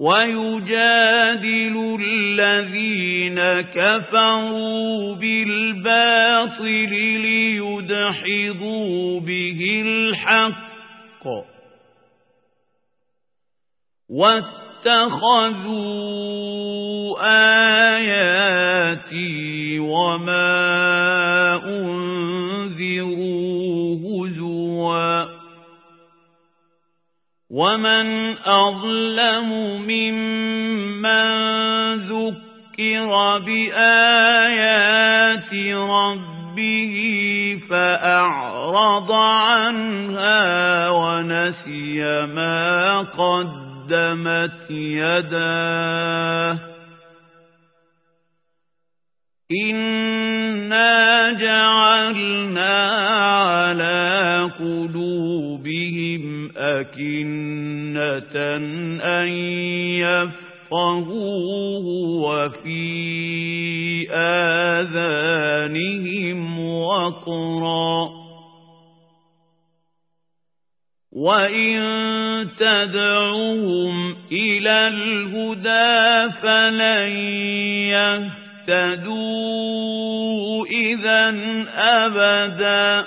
ويجادل الذين كفروا بالباطل ليدحضوا به الحق اتخذوا آياتي وما ومن أظلم ممن ذكر بآيات ربه فأعرض عنها ونسي ما قد قدمت يداه إنا جعلنا على قلوبهم أكنة أن يفقهوه وفي آذانهم وقرا وَإِن تَدْعُهُمْ إِلَى الْهُدَى فَلَن يَهْتَدُوا إِذًا أَبَدًا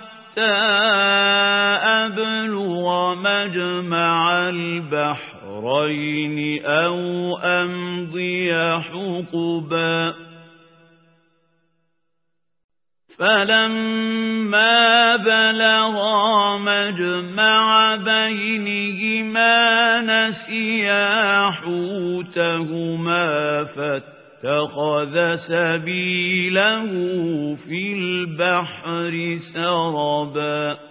أبلغ مجمع البحرين أو أمضي حقباً فلما بلغا مجمع بينهما نسيا حوتهما فاتخذ سبيله في البحر سربا.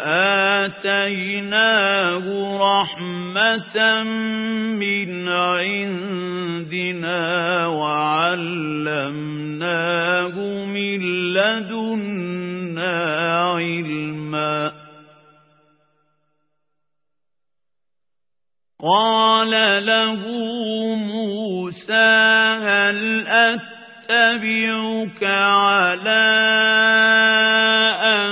آتيناه رحمة من عندنا وعلمناه من لدنا علما قال له موسى هل أتبعك على أن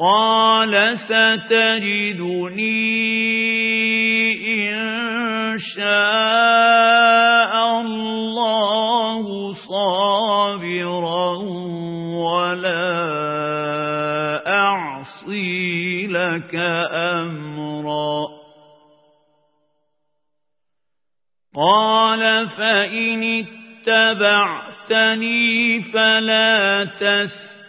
قال ستجدني إن شاء الله صابرا ولا أعصي لك أمرا قال فإن اتبعتني فلا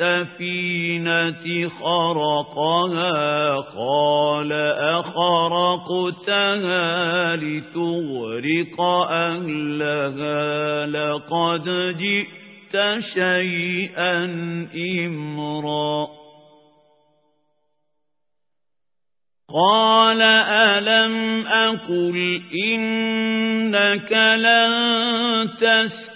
السفينة خرقها قال أخرقتها لتغرق أهلها لقد جئت شيئا إمرا. قال ألم أقل إنك لن تستطيع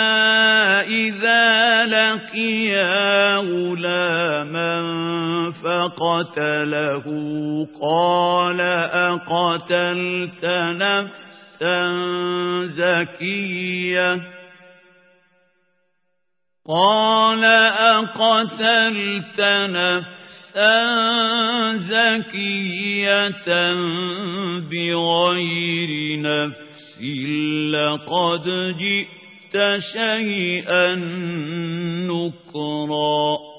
لقيا غلاما فقتله قال أقتلت نفسا زكية قال أقتلت نفسا زكية بغير نفس لقد شيئا نكرا